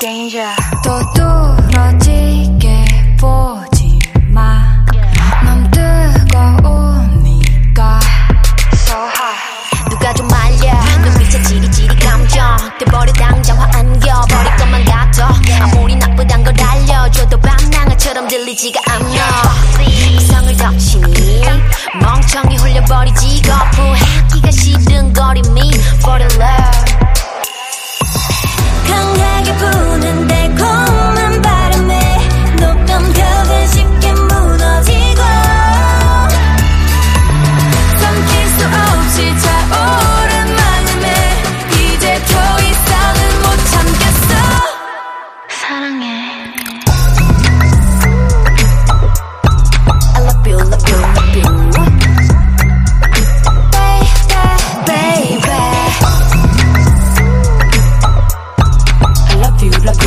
Danger. 또 뚫어지게 보지 마. 넌 뜨거우니까. So hot. 누가 좀 말려. 그 눈빛에 지리지리 감정. 돼버려 당장 화 안겨. 버릴 것만 같아. 아무리 나쁘단 걸 알려줘도 방랑아처럼 들리지가 않아. 이성을 덮치니. 멍청이 홀려버리지. 거부하기가 싫은 거림이. For the love.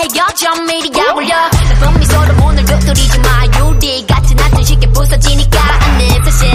해결점 미리 가물려. 나쁜 그 미소로 오늘도 두리지 마. 유리 같은 아침 쉽게 부서지니까. 안내 사실